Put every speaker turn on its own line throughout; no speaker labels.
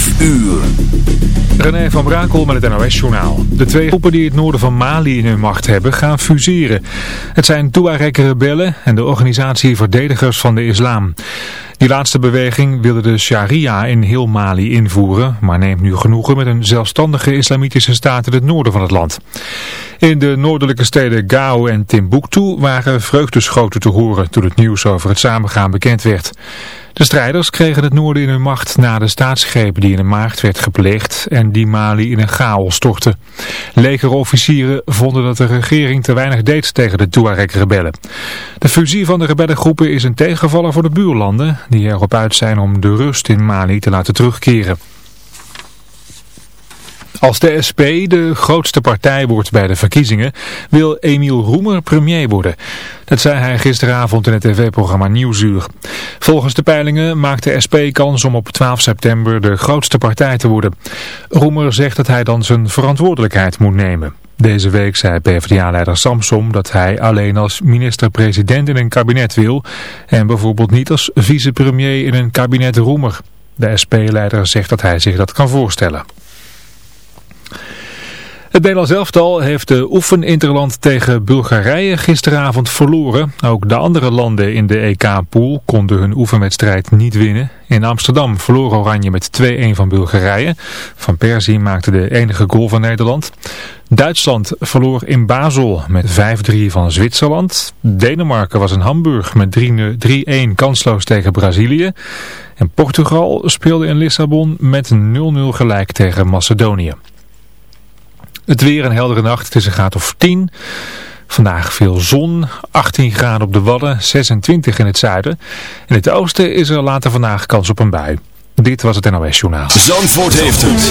5 uur.
René van Brakel met het NOS-journaal. De twee groepen die het noorden van Mali in hun macht hebben gaan fuseren. Het zijn Tuareg-rebellen en de organisatie Verdedigers van de Islam. Die laatste beweging wilde de sharia in heel Mali invoeren, maar neemt nu genoegen met een zelfstandige islamitische staat in het noorden van het land. In de noordelijke steden Gao en Timbuktu waren vreugdeschoten te horen toen het nieuws over het samengaan bekend werd. De strijders kregen het noorden in hun macht na de staatsgreep die in de maagd werd gepleegd en die Mali in een chaos stortte. Legerofficieren vonden dat de regering te weinig deed tegen de Tuareg-rebellen. De fusie van de rebellengroepen is een tegenvaller voor de buurlanden die erop uit zijn om de rust in Mali te laten terugkeren. Als de SP de grootste partij wordt bij de verkiezingen, wil Emiel Roemer premier worden. Dat zei hij gisteravond in het tv-programma Nieuwsuur. Volgens de peilingen maakt de SP kans om op 12 september de grootste partij te worden. Roemer zegt dat hij dan zijn verantwoordelijkheid moet nemen. Deze week zei PvdA-leider Samsom dat hij alleen als minister-president in een kabinet wil en bijvoorbeeld niet als vicepremier in een kabinet Roemer. De SP-leider zegt dat hij zich dat kan voorstellen. Het Nederlands elftal heeft de oefeninterland tegen Bulgarije gisteravond verloren. Ook de andere landen in de EK-pool konden hun oefenwedstrijd niet winnen. In Amsterdam verloor Oranje met 2-1 van Bulgarije. Van Persie maakte de enige goal van Nederland. Duitsland verloor in Basel met 5-3 van Zwitserland. Denemarken was in Hamburg met 3-1 kansloos tegen Brazilië. En Portugal speelde in Lissabon met 0-0 gelijk tegen Macedonië. Het weer een heldere nacht, het is een graad of 10. Vandaag veel zon, 18 graden op de Wadden, 26 in het zuiden. In het oosten is er later vandaag kans op een bui. Dit was het NOS Journaal.
Zandvoort heeft het.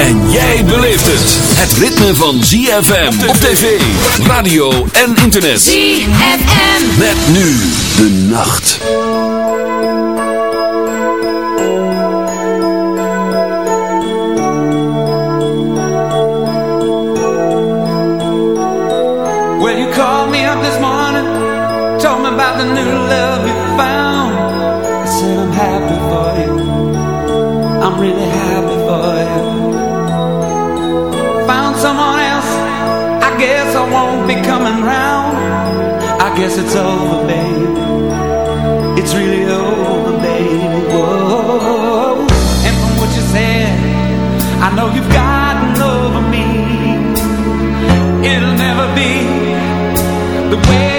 En jij beleeft het. Het ritme van ZFM op tv, radio en internet.
ZFM.
Met nu de nacht.
Really happy for you. Found someone else. I guess I won't be coming round. I guess it's over, baby. It's really over, baby. Whoa. And from what you said I know you've gotten over me. It'll never be the way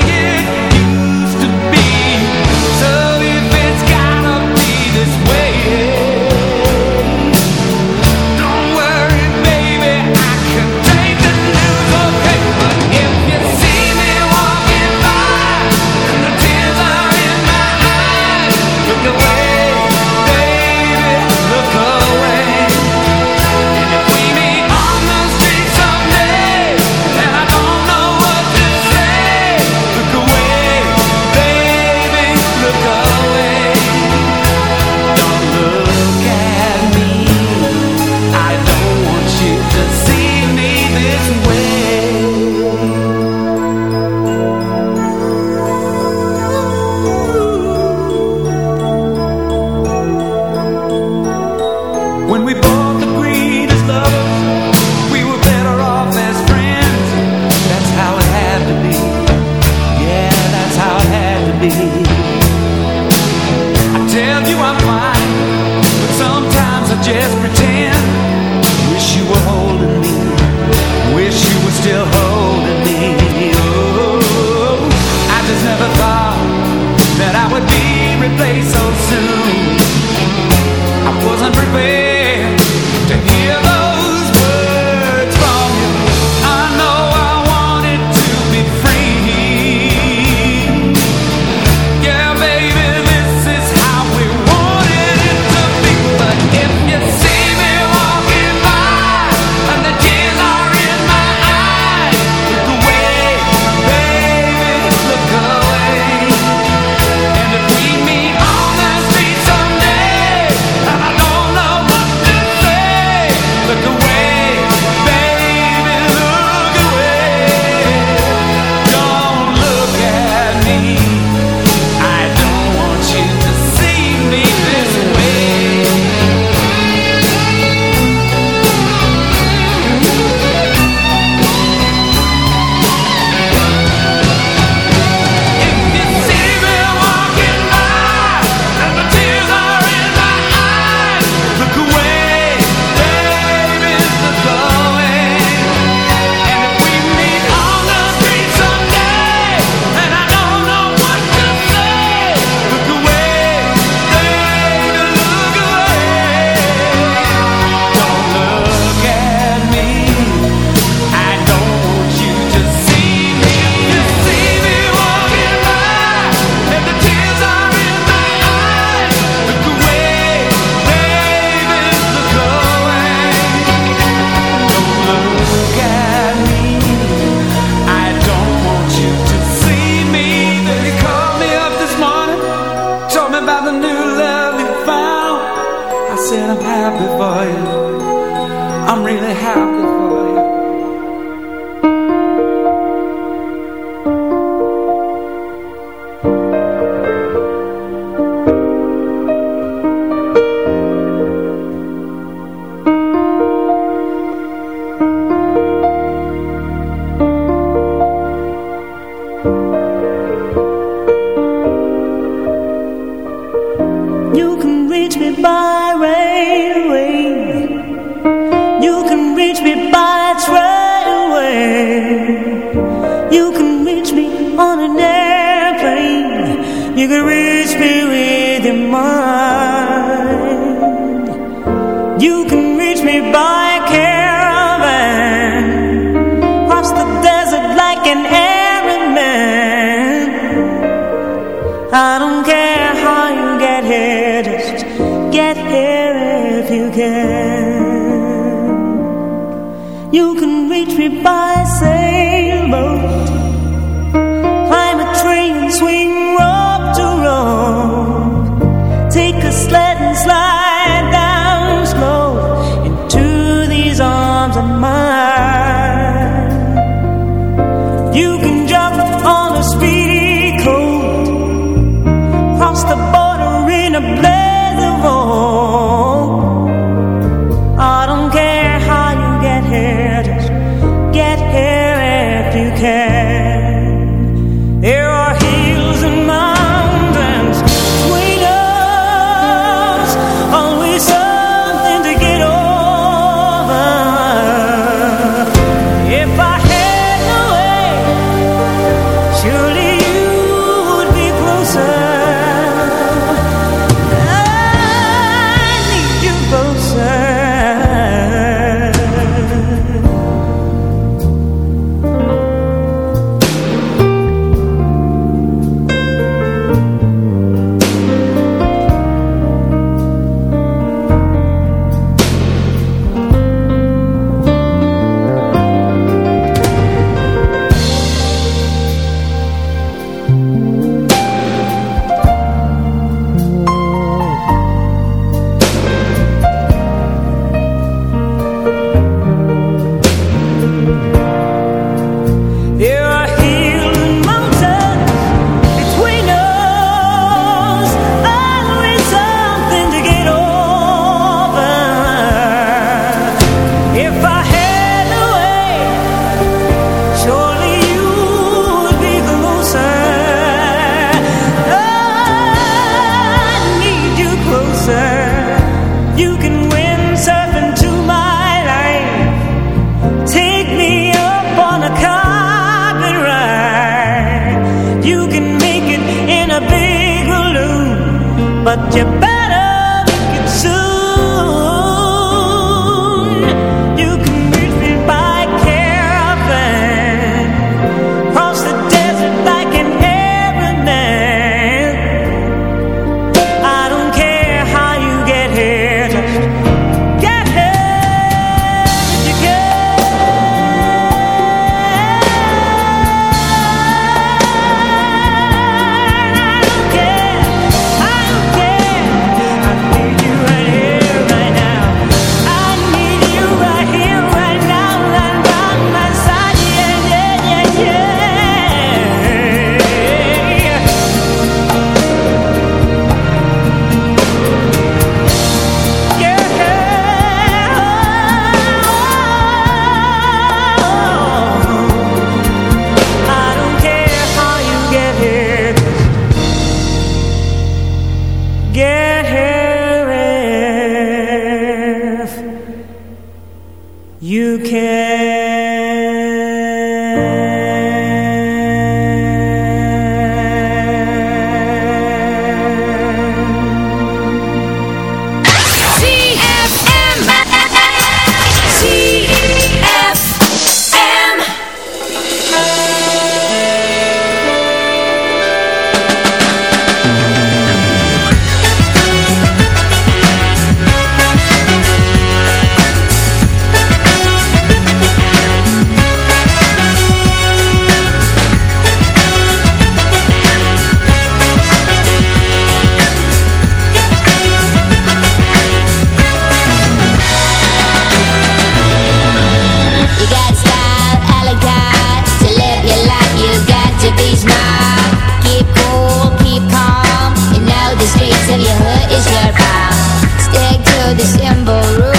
young ghosts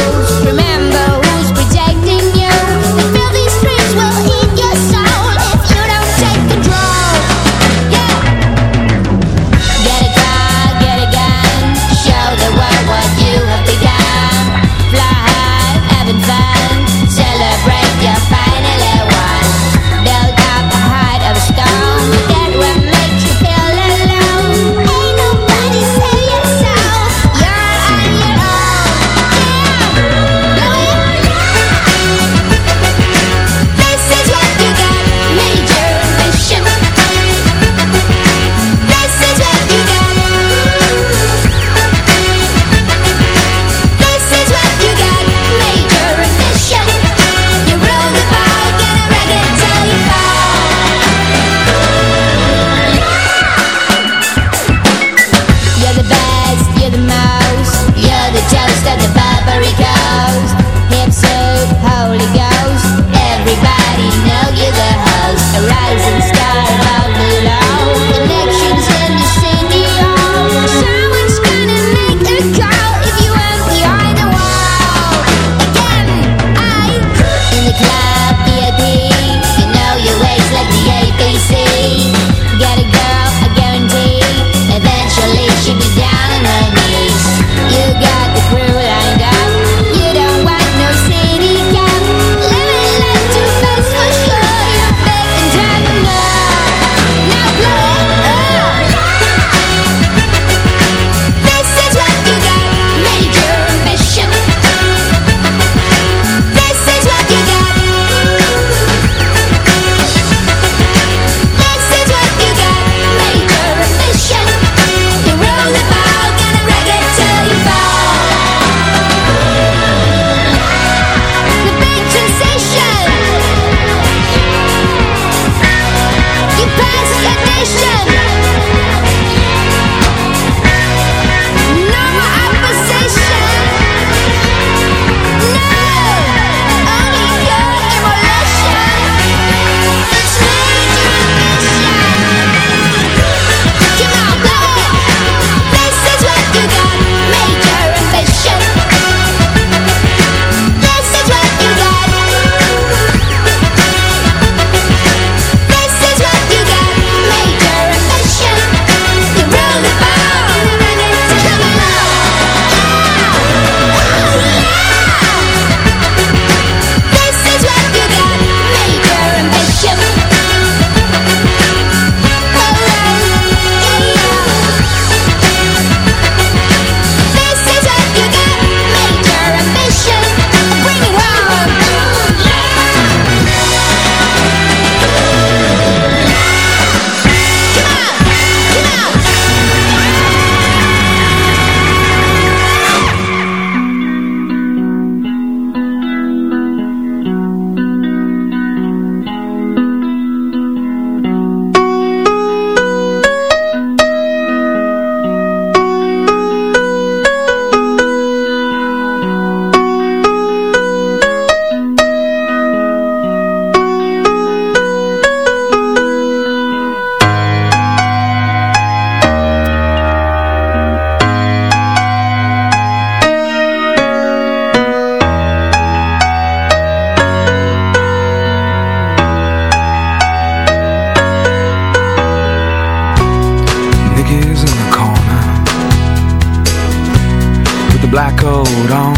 in the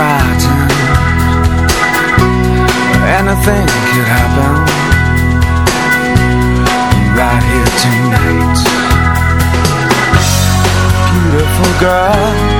frightened Anything could
happen. Right here tonight. Beautiful girl.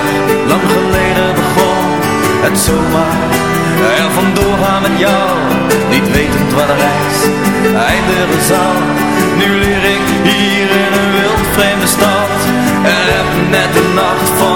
Wetend waar de reis eindigen zal. Nu leer ik hier in een wild vreemde stad En heb net de nacht van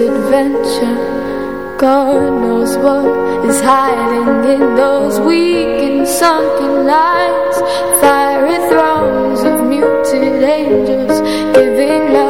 Adventure, God knows what is hiding in those weak and sunken lines. Fiery throngs of muted angels giving love.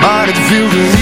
maar het
viel er.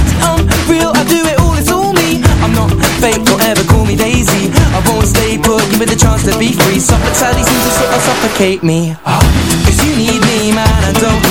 to be free. Suffocating seems to sort of suffocate me. Oh, Cause you need me, man, I don't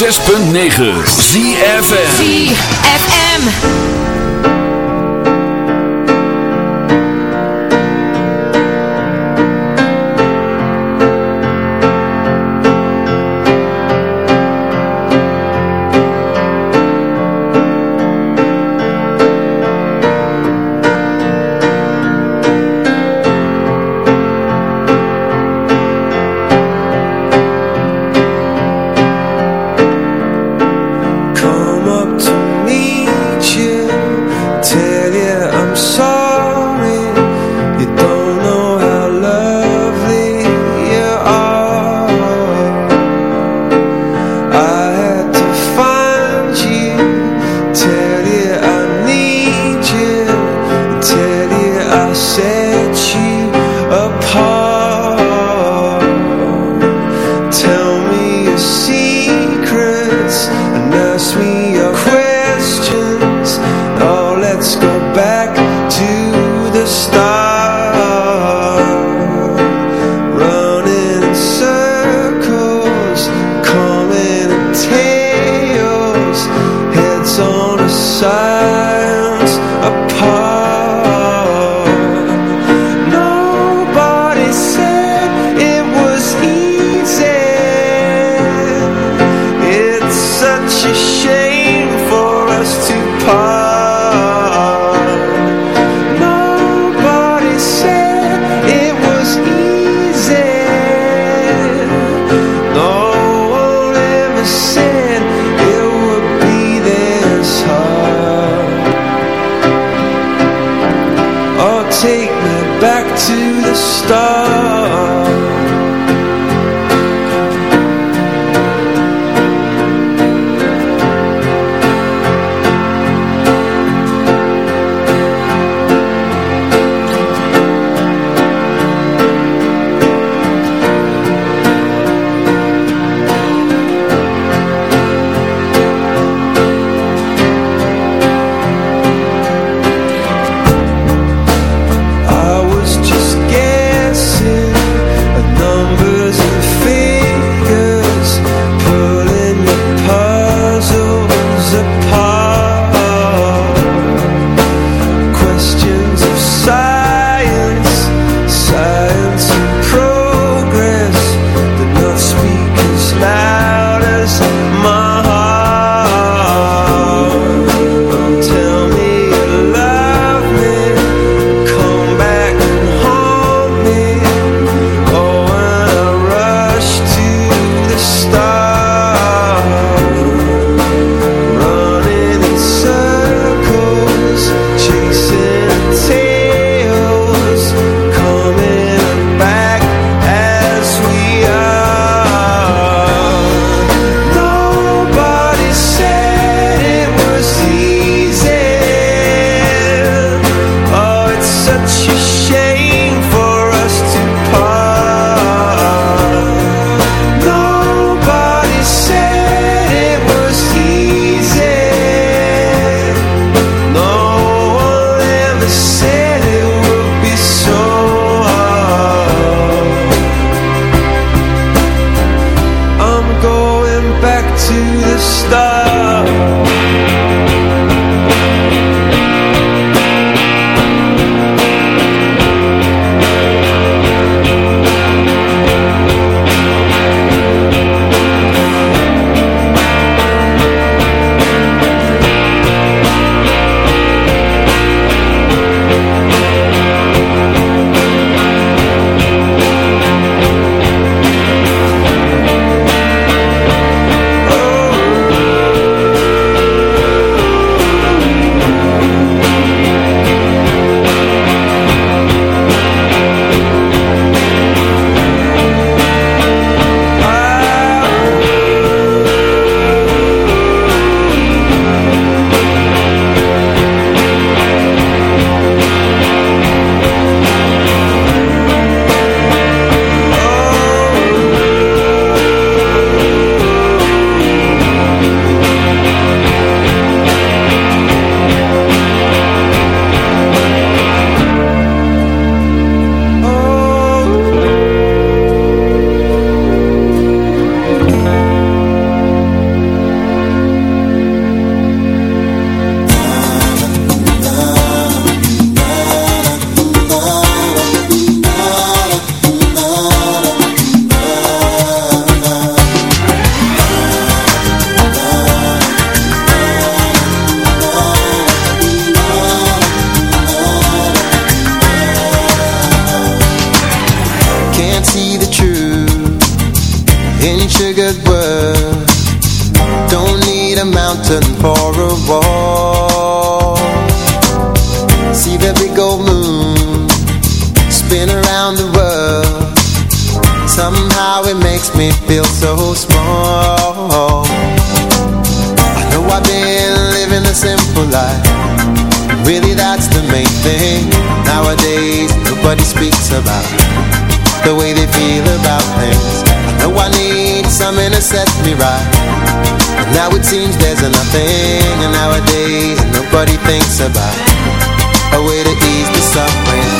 106.9 ZFM
ZFM.
Set me
right. But now it seems there's nothing, and nowadays nobody thinks about a way to ease the suffering.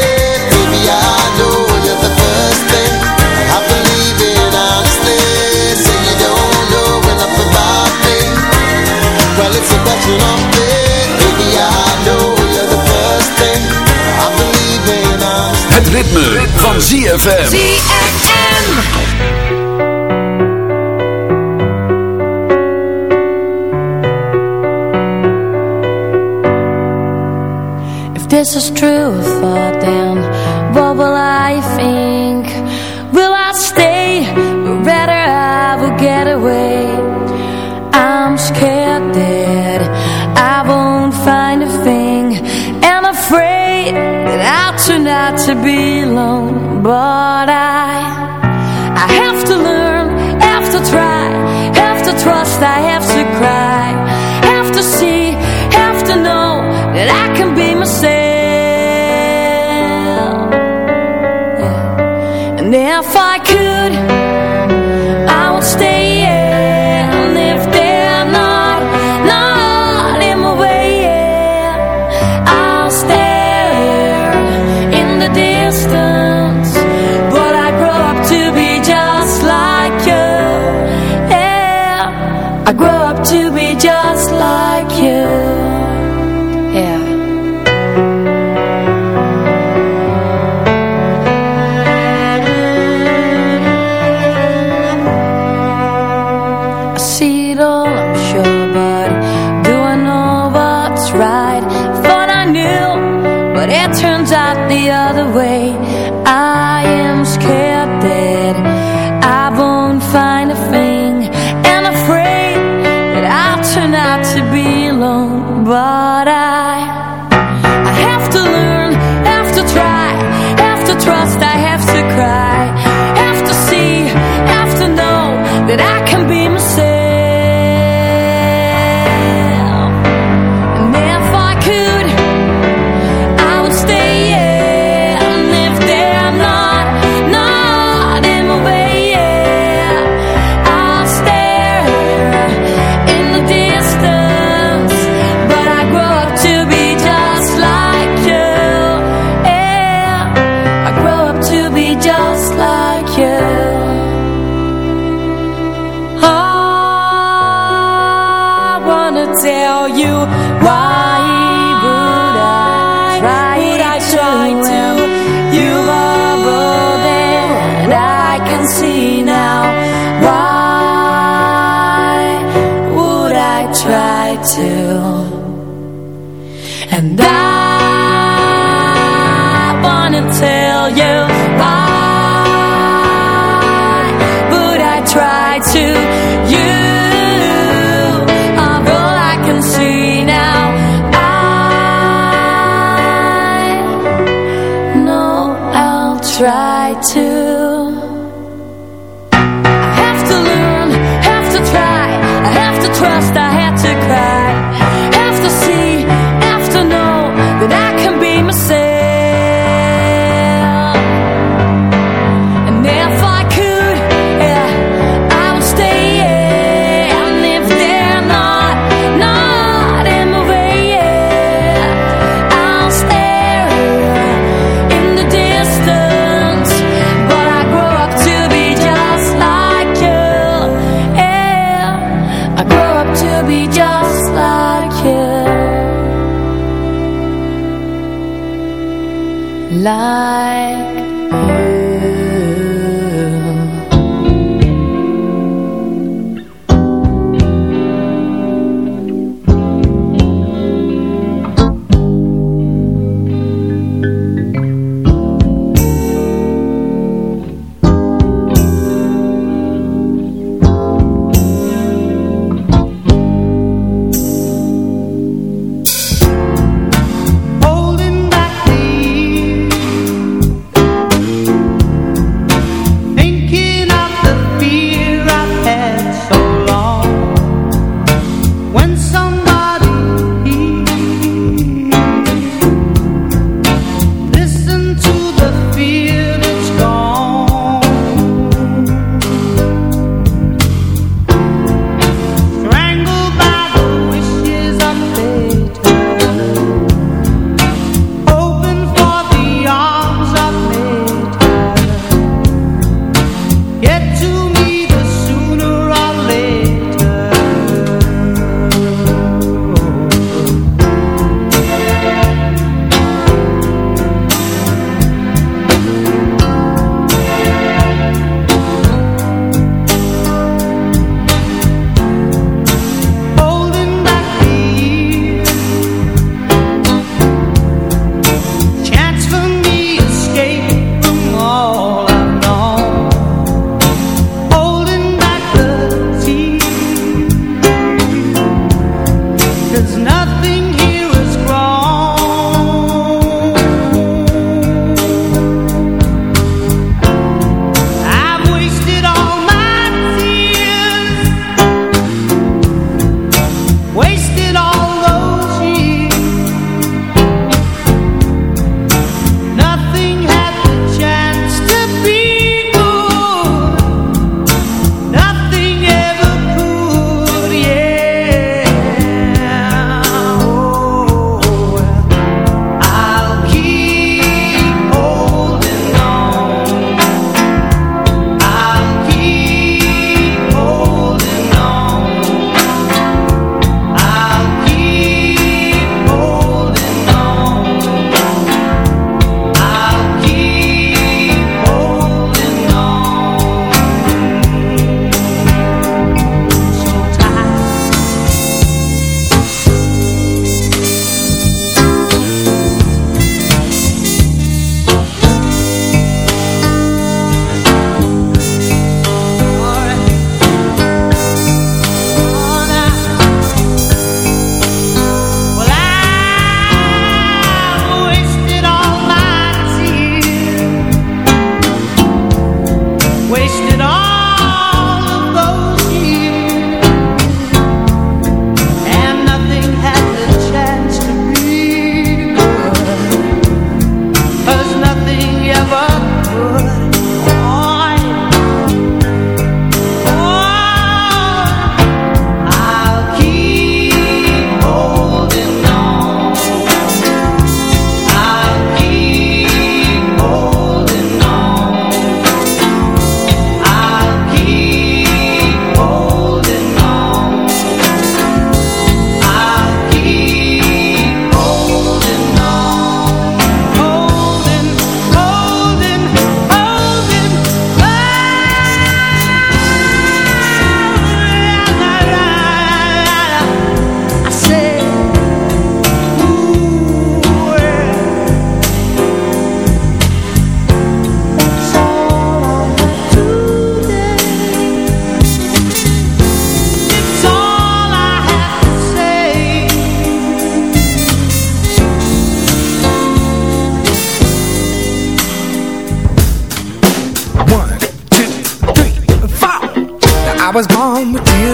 ritme,
ritme. van ZFM.
ZFM.
this is true
for them